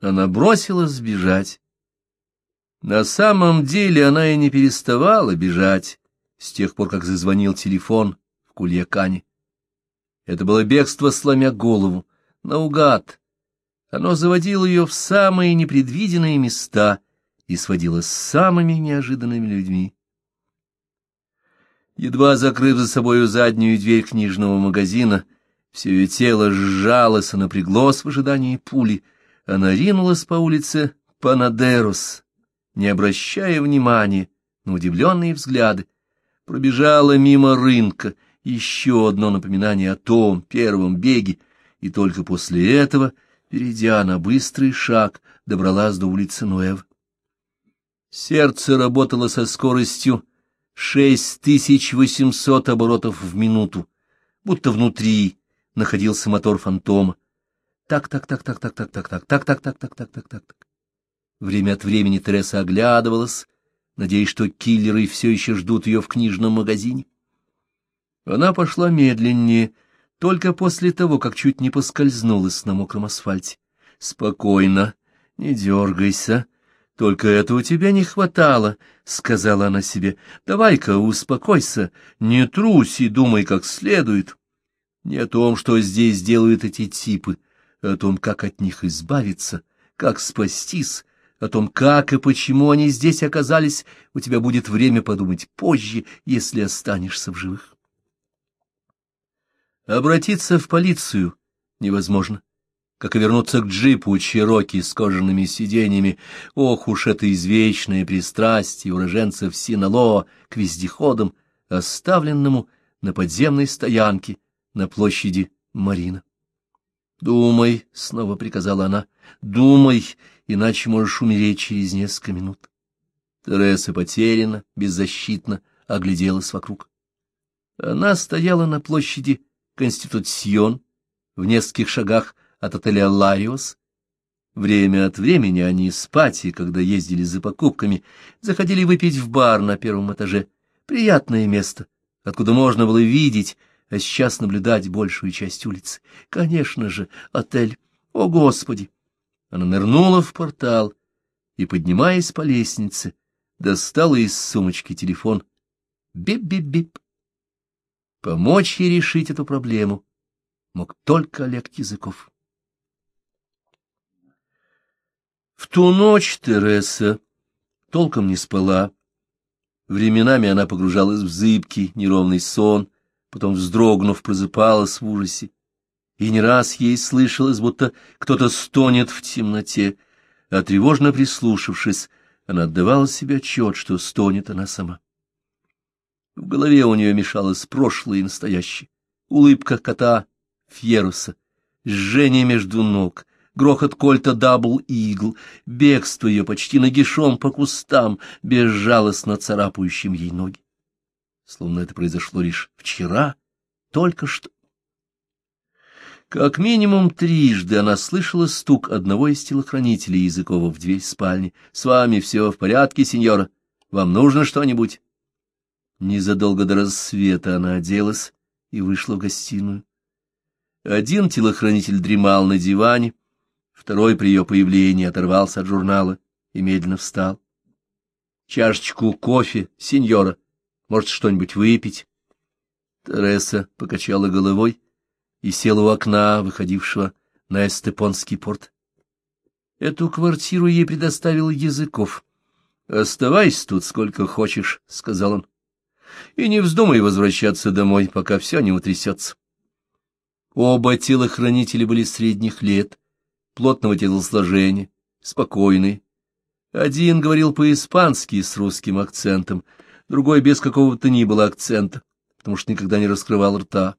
Она бросилась бежать. На самом деле она и не переставала бежать с тех пор, как зазвонил телефон в Кульякане. Это было бегство, сломя голову, наугад. Оно заводило ее в самые непредвиденные места и сводило с самыми неожиданными людьми. Едва закрыв за собою заднюю дверь книжного магазина, все ее тело сжалось и напряглось в ожидании пули. Она ринулась по улице Панадерос, не обращая внимания на удивленные взгляды, пробежала мимо рынка, еще одно напоминание о том первом беге, и только после этого, перейдя на быстрый шаг, добралась до улицы Нуэв. Сердце работало со скоростью 6800 оборотов в минуту, будто внутри находился мотор фантома. Так, так, так, так, так, так, так, так, так, так, так, так, так, так, так, так. Время от времени Тереса оглядывалась, надеясь, что киллеры все еще ждут ее в книжном магазине. Она пошла медленнее, только после того, как чуть не поскользнулась на мокром асфальте. «Спокойно, не дергайся. Только этого тебе не хватало», — сказала она себе. «Давай-ка успокойся, не трусь и думай как следует. Не о том, что здесь делают эти типы, а о том, как от них избавиться, как спастись, о том, как и почему они здесь оказались, у тебя будет время подумать позже, если останешься в живых. Обратиться в полицию невозможно, как и вернуться к джипу Чироки с кожаными сиденьями. Ох уж это извечное пристрастие уроженцев Синалоа к вездеходам, оставленному на подземной стоянке на площади Марина. «Думай», — снова приказала она, — «думай, иначе можешь умереть через несколько минут». Тереса потеряна, беззащитно огляделась вокруг. Она стояла на площади Конституцион, в нескольких шагах от отеля «Лариос». Время от времени они с Пати, когда ездили за покупками, заходили выпить в бар на первом этаже. Приятное место, откуда можно было видеть, а сейчас наблюдать большую часть улицы. Конечно же, отель. О, Господи! Она нырнула в портал и, поднимаясь по лестнице, достала из сумочки телефон. Бип-бип-бип. Помочь ей решить эту проблему мог только Олег Языков. В ту ночь Тереса толком не спала. Временами она погружалась в зыбкий, неровный сон, потом, вздрогнув, просыпалась в ужасе. И не раз ей слышалось, будто кто-то стонет в темноте, а тревожно прислушавшись, она отдавала себе отчет, что стонет она сама. В голове у нее мешалось прошлое и настоящее. Улыбка кота Фьеруса, жжение между ног, грохот кольта Double Eagle, бегство ее почти нагишом по кустам, безжалостно царапающим ей ноги. Словно это произошло лишь вчера, только что. Как минимум трижды она слышала стук одного из телохранителей Языкова в дверь спальни. «С вами все в порядке, сеньора? Вам нужно что-нибудь?» Незадолго до рассвета она оделась и вышла в гостиную. Один телохранитель дремал на диване, второй при ее появлении оторвался от журнала и медленно встал. «Чашечку кофе, сеньора. Может, что-нибудь выпить?» Тереса покачала головой и села у окна, выходившего на Эстепонский порт. Эту квартиру ей предоставил Языков. «Оставайся тут сколько хочешь», — сказал он и не вздумай возвращаться домой, пока все не утрясется. Оба телохранителя были средних лет, плотного телосложения, спокойные. Один говорил по-испански с русским акцентом, другой без какого-то ни было акцента, потому что никогда не раскрывал рта.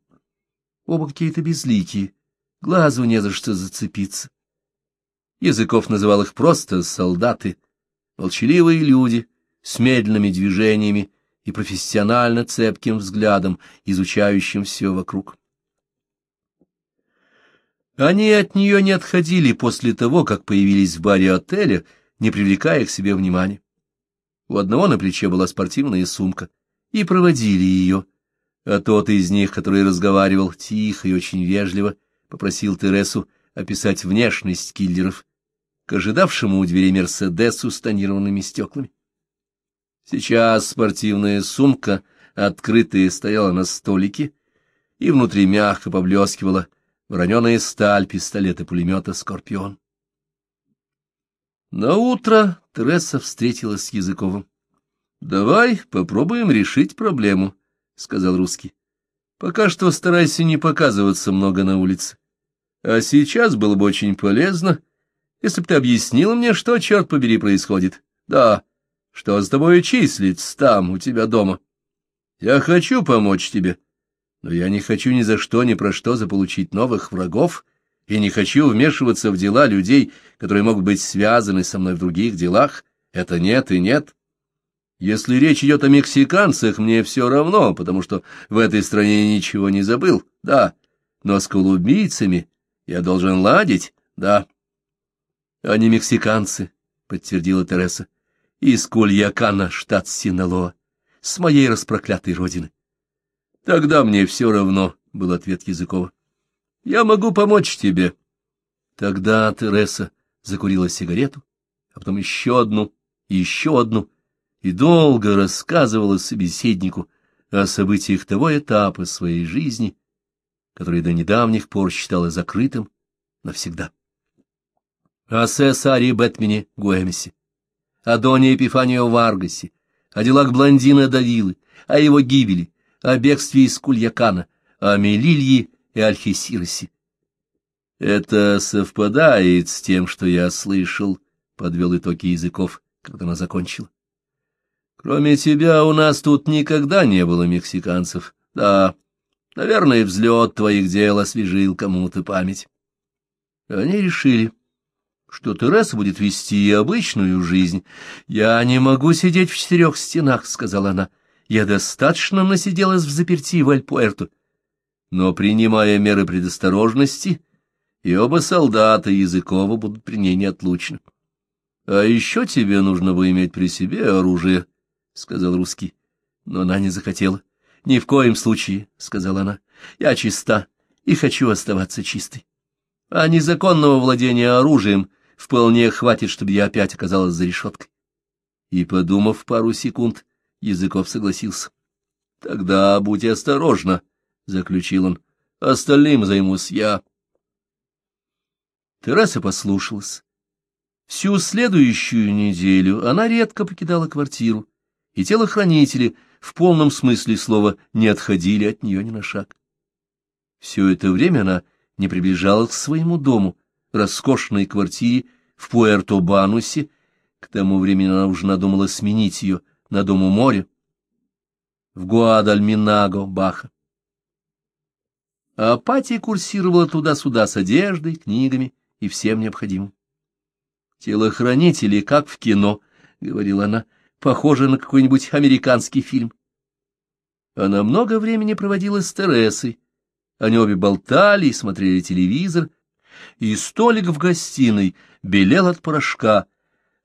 Оба какие-то безликие, глазу не за что зацепиться. Языков называл их просто солдаты, молчаливые люди с медленными движениями и профессионально цепким взглядом, изучающим все вокруг. Они от нее не отходили после того, как появились в баре отеля, не привлекая к себе внимания. У одного на плече была спортивная сумка, и проводили ее, а тот из них, который разговаривал тихо и очень вежливо, попросил Тересу описать внешность киллеров, к ожидавшему у двери Мерседесу с тонированными стеклами. Сейчас спортивная сумка, открытая, стояла на столике, и внутри мягко поблескивала вороненая сталь пистолета-пулемета «Скорпион». На утро Тереса встретилась с Языковым. — Давай попробуем решить проблему, — сказал русский. — Пока что старайся не показываться много на улице. А сейчас было бы очень полезно, если бы ты объяснила мне, что, черт побери, происходит. Да, что с тобой числится там, у тебя дома. Я хочу помочь тебе, но я не хочу ни за что, ни про что заполучить новых врагов и не хочу вмешиваться в дела людей, которые могут быть связаны со мной в других делах. Это нет и нет. Если речь идет о мексиканцах, мне все равно, потому что в этой стране я ничего не забыл, да. Но с колумбийцами я должен ладить, да. Они мексиканцы, — подтвердила Тереса, — из Кульякана, штат Синалоа, с моей распроклятой родины. Тогда мне все равно, — был ответ Языкова. Я могу помочь тебе. Тогда Тереса закурила сигарету, а потом еще одну и еще одну, и долго рассказывала собеседнику о событиях того этапа своей жизни, который до недавних пор считала закрытым навсегда. О Сесаре Бэтмене Гуэмесе, о Доне Эпифанио Варгасе, о делах блондина Давилы, о его гибели, о бегстве из Кульякана, о Мелилье и Альхисиросе. Это совпадает с тем, что я слышал, — подвел итоги языков, когда она закончила. Кроме тебя у нас тут никогда не было мексиканцев. Да, наверное, взлет твоих дел освежил кому-то память. Они решили, что Тереса будет вести обычную жизнь. Я не могу сидеть в четырех стенах, — сказала она. Я достаточно насиделась в заперти в Альпуэрту. Но, принимая меры предосторожности, и оба солдата Языкова будут при ней неотлучны. А еще тебе нужно бы иметь при себе оружие, — сказал русский. Но она не захотела. — Ни в коем случае, — сказала она. — Я чиста и хочу оставаться чистой. А незаконного владения оружием вполне хватит, чтобы я опять оказалась за решеткой. И, подумав пару секунд, Языков согласился. — Тогда будь осторожна, — заключил он. — Остальным займусь я. Терesa послушалась. Всю следующую неделю она редко покидала квартиру и телохранители в полном смысле слова не отходили от нее ни на шаг. Все это время она не приближалась к своему дому, роскошной квартире в Пуэрто-Банусе, к тому времени она уже надумала сменить ее на дом у моря, в Гуадальминаго, Баха. А Пати курсировала туда-сюда с одеждой, книгами и всем необходимым. «Телохранители, как в кино», — говорила она, — похоже на какой-нибудь американский фильм. Она много времени проводила с Тересой. Они обе болтали и смотрели телевизор, и столик в гостиной белел от порошка,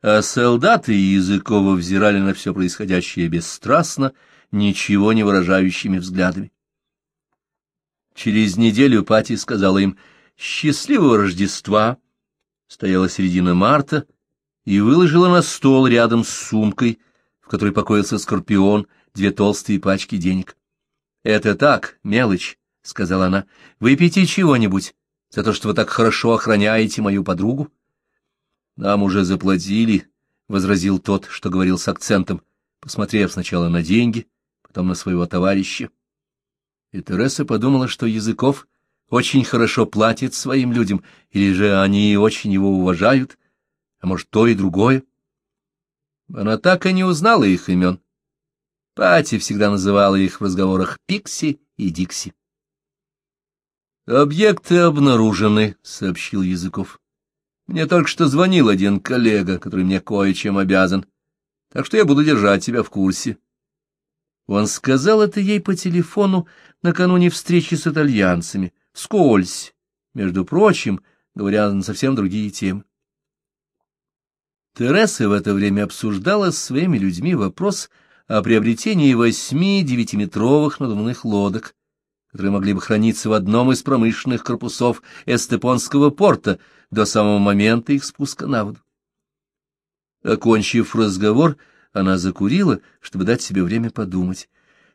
а солдаты Языкова взирали на все происходящее бесстрастно, ничего не выражающими взглядами. Через неделю Пати сказала им «Счастливого Рождества!» Стояла середина марта и выложила на стол рядом с сумкой, в которой покоился скорпион, две толстые пачки денег. — Это так, мелочь, — сказала она. — Выпейте чего-нибудь за то, что вы так хорошо охраняете мою подругу. — Нам уже заплатили, — возразил тот, что говорил с акцентом, посмотрев сначала на деньги, потом на своего товарища. И Тереса подумала, что Языков очень хорошо платит своим людям, или же они очень его уважают, а может, то и другое. Она так и не узнала их имен. Пати всегда называла их в разговорах Пикси и Дикси. «Объекты обнаружены», — сообщил Языков. «Мне только что звонил один коллега, который мне кое-чем обязан, так что я буду держать тебя в курсе». Он сказал это ей по телефону накануне встречи с итальянцами, вскользь, между прочим, говоря на совсем другие темы. Тереса в это время обсуждала с своими людьми вопрос о приобретении восьми девятиметровых надувных лодок, которые могли бы храниться в одном из промышленных корпусов Эстепонского порта до самого момента их спуска на воду. Окончив разговор, она закурила, чтобы дать себе время подумать.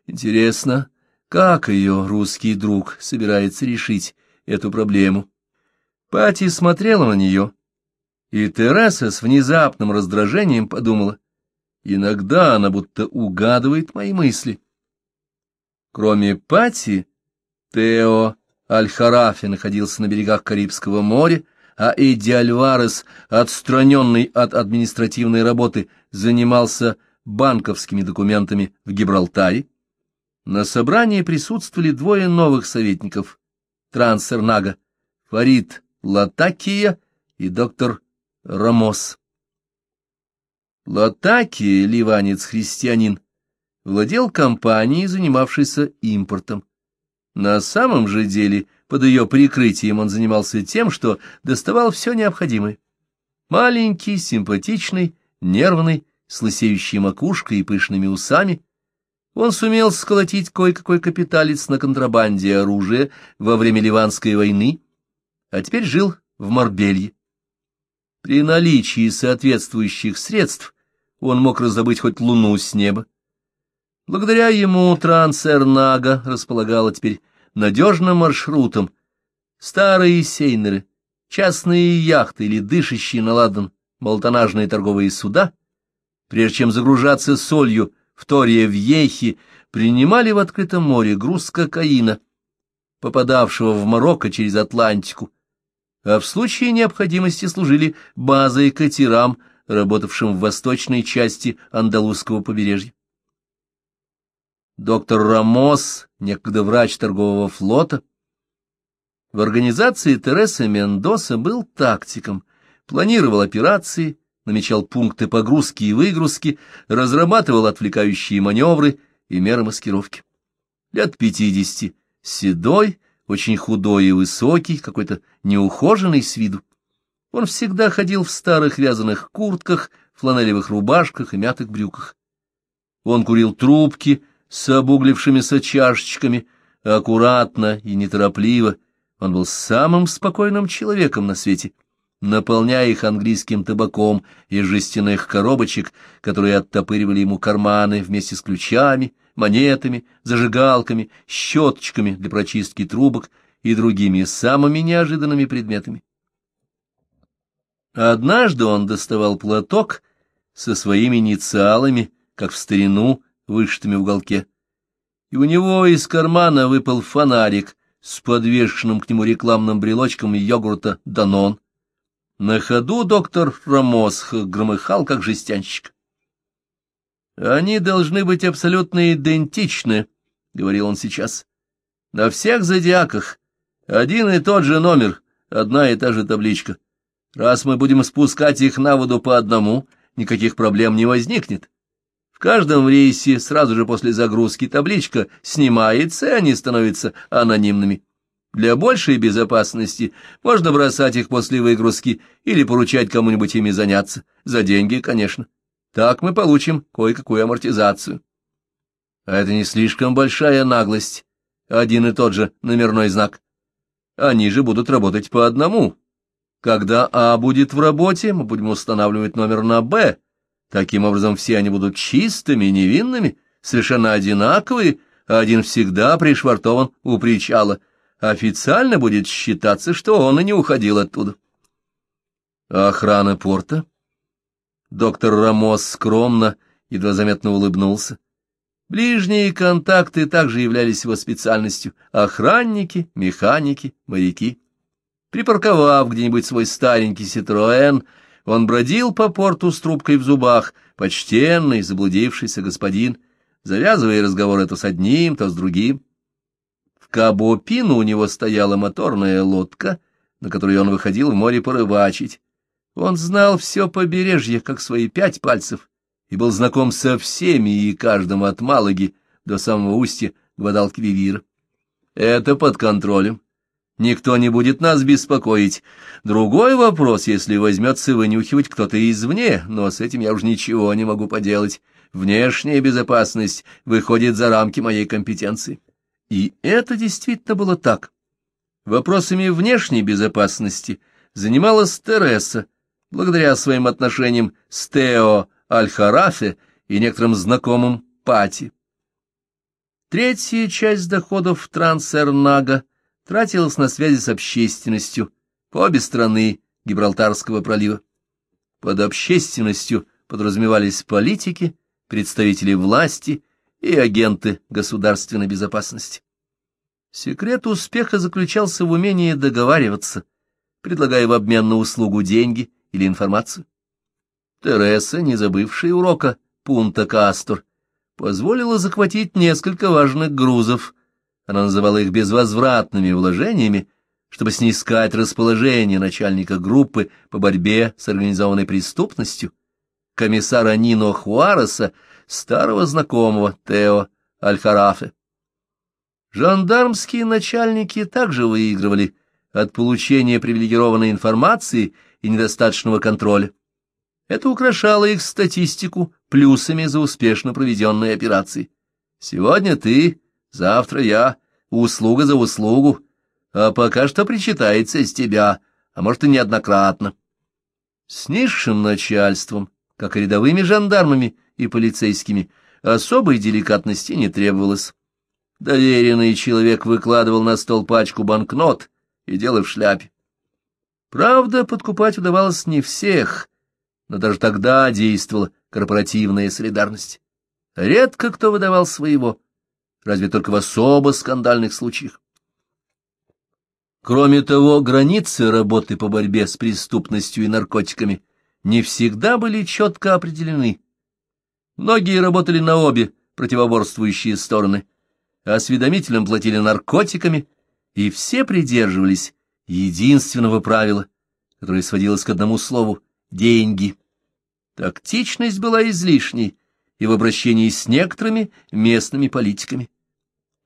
Интересно, как ее русский друг собирается решить эту проблему? Пати смотрела на нее, и Терesa с внезапным раздражением подумала. Иногда она будто угадывает мои мысли. Кроме Пати, Тео Аль-Харафи находился на берегах Карибского моря, а Эдди Альварес, отстраненный от административной работы, занимался банковскими документами в Гибралтаре. На собрании присутствовали двое новых советников Трансернага, Фарид Латакия и доктор Рамос. Латакия, ливанец-христианин, владел компанией, занимавшейся импортом. На самом же деле, под ее прикрытием он занимался тем, что доставал все необходимое. Маленький, симпатичный, нервный, с лысеющей макушкой и пышными усами, он сумел сколотить кое-какой капиталец на контрабанде оружия во время Ливанской войны, а теперь жил в Марбелье. При наличии соответствующих средств он мог раздобыть хоть луну с неба. Благодаря ему Трансернага располагала теперь надежным маршрутом. Старые сейнеры, частные яхты или дышащие на ладан болтонажные торговые суда, прежде чем загружаться солью в Торье в Ехе, принимали в открытом море груз кокаина, попадавшего в Марокко через Атлантику, а в случае необходимости служили базой катерам, работавшим в восточной части Андалузского побережья. Доктор Рамос, некогда врач торгового флота, в организации Тереса Мендоса был тактиком, планировал операции, намечал пункты погрузки и выгрузки, разрабатывал отвлекающие маневры и меры маскировки. Лет пятидесяти, седой, очень худой и высокий, какой-то неухоженный с виду. Он всегда ходил в старых вязаных куртках, фланелевых рубашках и мятых брюках. Он курил трубки с обуглившимися чашечками, аккуратно и неторопливо. Он был самым спокойным человеком на свете, наполняя их английским табаком из жестяных коробочек, которые оттопыривали ему карманы вместе с ключами, монетами, зажигалками, щеточками для прочистки трубок и другими самыми неожиданными предметами. Однажды он доставал платок со своими инициалами, как в старину, вышитыми в уголке, и у него из кармана выпал фонарик с подвешенным к нему рекламным брелочком йогурта «Данон». На ходу доктор Рамосх громыхал, как жестянщик. «Они должны быть абсолютно идентичны», — говорил он сейчас. «На всех зодиаках один и тот же номер, одна и та же табличка. Раз мы будем спускать их на воду по одному, никаких проблем не возникнет. В каждом рейсе сразу же после загрузки табличка снимается, и они становятся анонимными. Для большей безопасности можно бросать их после выгрузки или поручать кому-нибудь ими заняться, за деньги, конечно. Так мы получим кое-какую амортизацию. А это не слишком большая наглость, один и тот же номерной знак. Они же будут работать по одному. Когда А будет в работе, мы будем устанавливать номер на Б. Таким образом, все они будут чистыми, невинными, совершенно одинаковые, а один всегда пришвартован у причала. Официально будет считаться, что он и не уходил оттуда. А охрана порта? Доктор Рамос скромно, едва заметно улыбнулся. Ближние контакты также являлись его специальностью — охранники, механики, моряки. Припарковав где-нибудь свой старенький Ситроэн, он бродил по порту с трубкой в зубах, почтенный, заблудившийся господин, завязывая разговоры то с одним, то с другим. Кабо-Пину у него стояла моторная лодка, на которой он выходил в море порыбачить. Он знал все побережье, как свои пять пальцев, и был знаком со всеми и каждым от Малаги до самого устья Гвадалквивира. Это под контролем. Никто не будет нас беспокоить. Другой вопрос, если возьмется вынюхивать кто-то извне, но с этим я уж ничего не могу поделать. Внешняя безопасность выходит за рамки моей компетенции. И это действительно было так. Вопросами внешней безопасности занималась Тереса, благодаря своим отношениям с Тео Аль-Харафе и некоторым знакомым Пати. Третья часть доходов Трансернага тратилась на связи с общественностью по обе стороны Гибралтарского пролива. Под общественностью подразумевались политики, представители власти и агенты государственной безопасности. Секрет успеха заключался в умении договариваться, предлагая в обмен на услугу деньги или информацию. Тереса, не забывшая урока Пунта Кастор, позволила захватить несколько важных грузов. Она называла их безвозвратными вложениями, чтобы снискать расположение начальника группы по борьбе с организованной преступностью, комиссара Нино Хуареса, старого знакомого Тео Альхарафе. Жандармские начальники также выигрывали от получения привилегированной информации и недостаточного контроля. Это украшало их статистику плюсами за успешно проведенные операции. Сегодня ты, завтра я, услуга за услугу, а пока что причитается с тебя, а может и неоднократно. С низшим начальством, как и рядовыми жандармами и полицейскими, особой деликатности не требовалось. Доверенный человек выкладывал на стол пачку банкнот и дело в шляпе. Правда, подкупать удавалось не всех, но даже тогда действовала корпоративная солидарность. Редко кто выдавал своего, разве только в особо скандальных случаях. Кроме того, границы работы по борьбе с преступностью и наркотиками не всегда были четко определены. Многие работали на обе противоборствующие стороны, осведомителям платили наркотиками, и все придерживались единственного правила, которое сводилось к одному слову — деньги. Тактичность была излишней и в обращении с некоторыми местными политиками.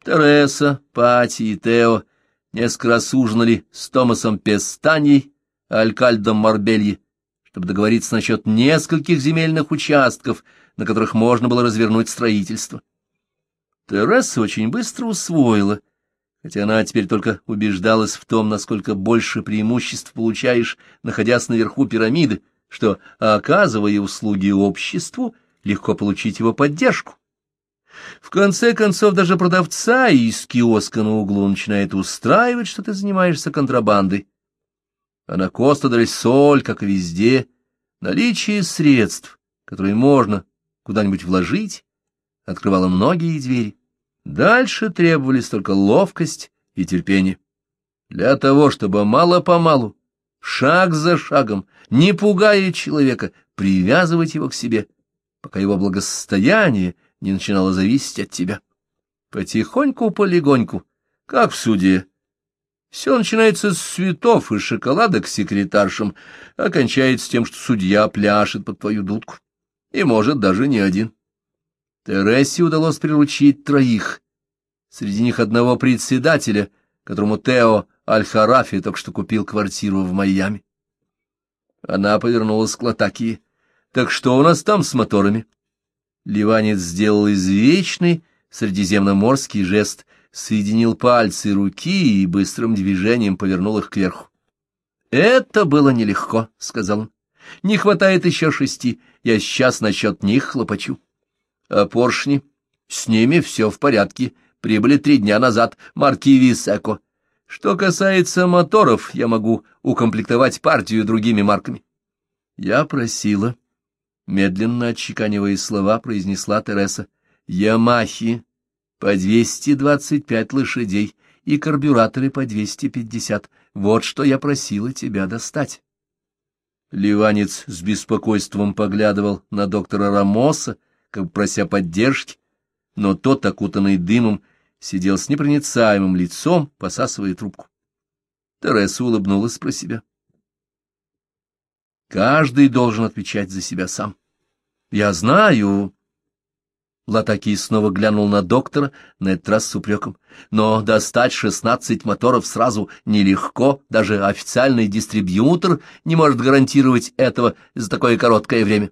Тереса, Пати и Тео несколько раз ужинали с Томасом Пестаньей, Алькальдом Марбельи, чтобы договориться насчет нескольких земельных участков, на которых можно было развернуть строительство. Тереса очень быстро усвоила, хотя она теперь только убеждалась в том, насколько больше преимуществ получаешь, находясь наверху пирамиды, что, оказывая услуги обществу, легко получить его поддержку. В конце концов, даже продавца из киоска на углу начинает устраивать, что ты занимаешься контрабандой. А на Коста-дель-Соль, как и везде, наличие средств, которые можно куда-нибудь вложить, открывала многие двери. Дальше требовались только ловкость и терпение. Для того, чтобы мало-помалу, шаг за шагом, не пугая человека, привязывать его к себе, пока его благосостояние не начинало зависеть от тебя. Потихоньку-полегоньку, как в суде. Все начинается с цветов и шоколада к секретаршам, а кончается тем, что судья пляшет под твою дудку. И может даже не один. Тересе удалось приручить троих. Среди них одного председателя, которому Тео Аль-Харафи только что купил квартиру в Майами. Она повернулась к Латакии. «Так что у нас там с моторами?» Ливанец сделал извечный средиземноморский жест, соединил пальцы руки и быстрым движением повернул их кверху. «Это было нелегко», — сказал он. «Не хватает еще шести, я сейчас насчет них хлопочу». А поршни? С ними все в порядке. Прибыли три дня назад, марки Висеко. Что касается моторов, я могу укомплектовать партию другими марками. Я просила, медленно отчеканивая слова, произнесла Тереса, Ямахи по 225 лошадей и карбюраторы по 250. Вот что я просила тебя достать. Ливанец с беспокойством поглядывал на доктора Рамоса, как прося поддержки, но тот, окутанный дымом, сидел с непроницаемым лицом, посасывая трубку. Тереса улыбнулась про себя. Каждый должен отвечать за себя сам. Я знаю... Латаки снова глянул на доктора, на этот раз с упреком. Но достать шестнадцать моторов сразу нелегко, даже официальный дистрибьютор не может гарантировать этого за такое короткое время.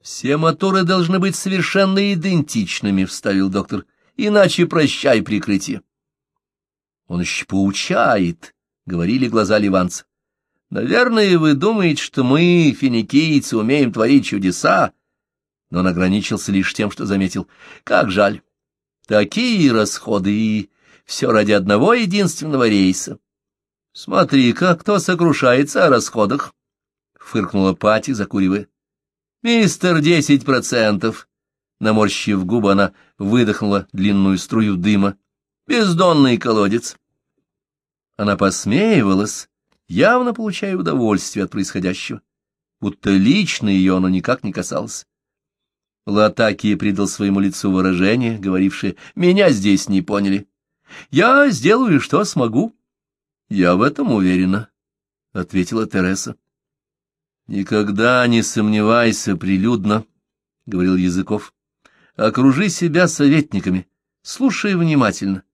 Все моторы должны быть совершенно идентичными, — вставил доктор, иначе прощай прикрытие. Он еще поучает, — говорили глаза ливанца. Наверное, вы думаете, что мы, финикийцы, умеем творить чудеса, но он ограничился лишь тем, что заметил. Как жаль. Такие расходы и все ради одного единственного рейса. Смотри-ка, кто сокрушается о расходах, — фыркнула Пати, закуривая. Мистер, десять процентов. Наморщив губы, она выдохнула длинную струю дыма. Бездонный колодец. Она посмеивалась, явно получая удовольствие от происходящего, будто лично ее оно никак не касалось. Латакия придал своему лицу выражение, говорившее «меня здесь не поняли». «Я сделаю, что смогу». «Я в этом уверена», — ответила Тереса. «Никогда не сомневайся прилюдно», — говорил Языков. «Окружи себя советниками, слушай внимательно.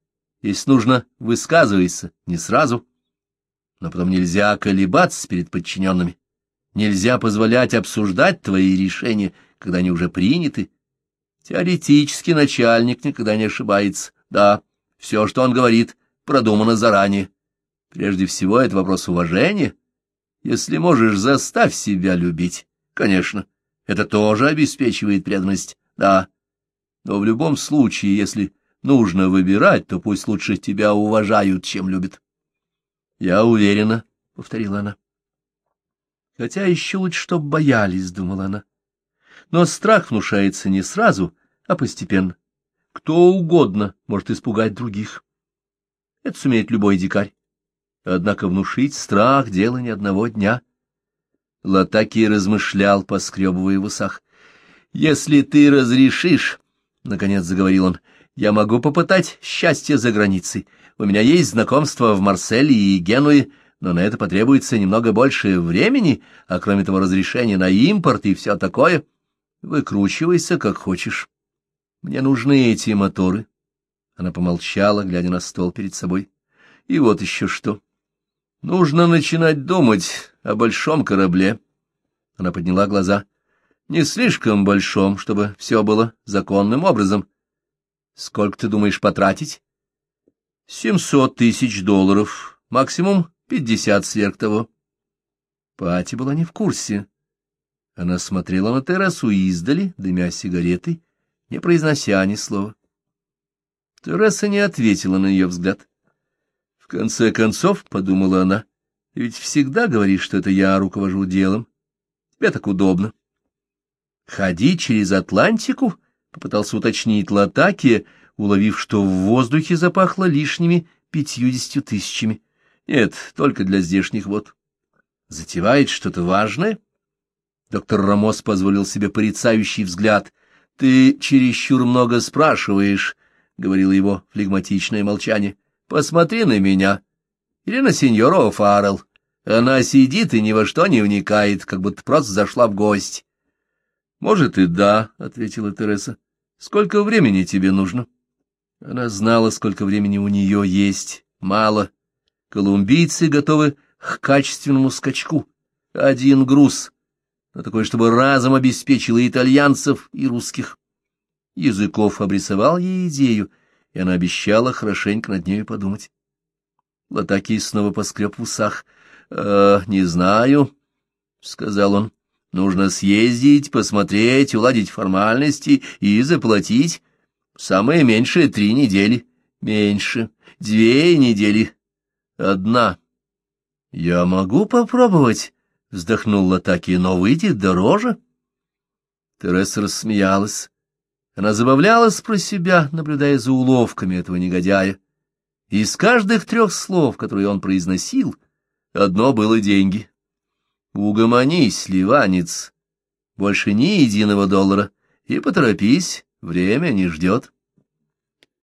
Если нужно, высказывайся, не сразу. Но потом нельзя колебаться перед подчиненными. Нельзя позволять обсуждать твои решения, когда они уже приняты. Теоретически начальник никогда не ошибается. Да, все, что он говорит, продумано заранее. Прежде всего, это вопрос уважения. Если можешь, заставь себя любить. Конечно, это тоже обеспечивает преданность, да. Но в любом случае, если нужно выбирать, то пусть лучше тебя уважают, чем любят. — Я уверена, — повторила она. Хотя еще лучше, чтоб боялись, — думала она. Но страх внушается не сразу, а постепенно. Кто угодно может испугать других. Это сумеет любой дикарь. Однако внушить страх — дело не одного дня. Латакий размышлял, поскребывая в усах. — Если ты разрешишь, — наконец заговорил он, — я могу попытать счастье за границей. У меня есть знакомства в Марселе и Генуе, но на это потребуется немного больше времени, а кроме того разрешение на импорт и все такое. Выкручивайся, как хочешь. Мне нужны эти моторы. Она помолчала, глядя на стол перед собой. И вот еще что. Нужно начинать думать о большом корабле. Она подняла глаза. Не слишком большом, чтобы все было законным образом. Сколько ты думаешь потратить? Семьсот тысяч долларов, максимум пятьдесят сверх того. Пати была не в курсе. Она смотрела на террасу издали, дымя сигаретой, не произнося ни слова. Терesa не ответила на ее взгляд. В конце концов, — подумала она, — ведь всегда говоришь, что это я руковожу делом. Тебе так удобно. Ходить через Атлантику? — попытался уточнить Латакия, уловив, что в воздухе запахло лишними пятьюдесятью тысячами. Нет, только для здешних вод. Затевает что-то важное? Доктор Рамос позволил себе порицающий взгляд. — Ты чересчур много спрашиваешь, — говорило его флегматичное молчание. Посмотри на меня. Или на сеньора О'Фаррелл. Она сидит и ни во что не вникает, как будто просто зашла в гости. — Может, и да, — ответила Тереса. — Сколько времени тебе нужно? Она знала, сколько времени у нее есть. Мало. Колумбийцы готовы к качественному скачку. Один груз, но такой, чтобы разом обеспечило итальянцев и русских. Языков обрисовал ей идею, и она обещала хорошенько над нею подумать. Латакий снова поскреб в усах. «Э, «Не знаю», — сказал он. «Нужно съездить, посмотреть, уладить формальности и заплатить. Самое меньшее три недели. Меньше. Две недели. Одна». «Я могу попробовать», — вздохнул Латакий, — «но выйдет дороже». Тереса рассмеялась. Она забавлялась про себя, наблюдая за уловками этого негодяя. Из каждых трех слов, которые он произносил, одно было деньги. Угомонись, ливанец, больше ни единого доллара, и поторопись, время не ждет.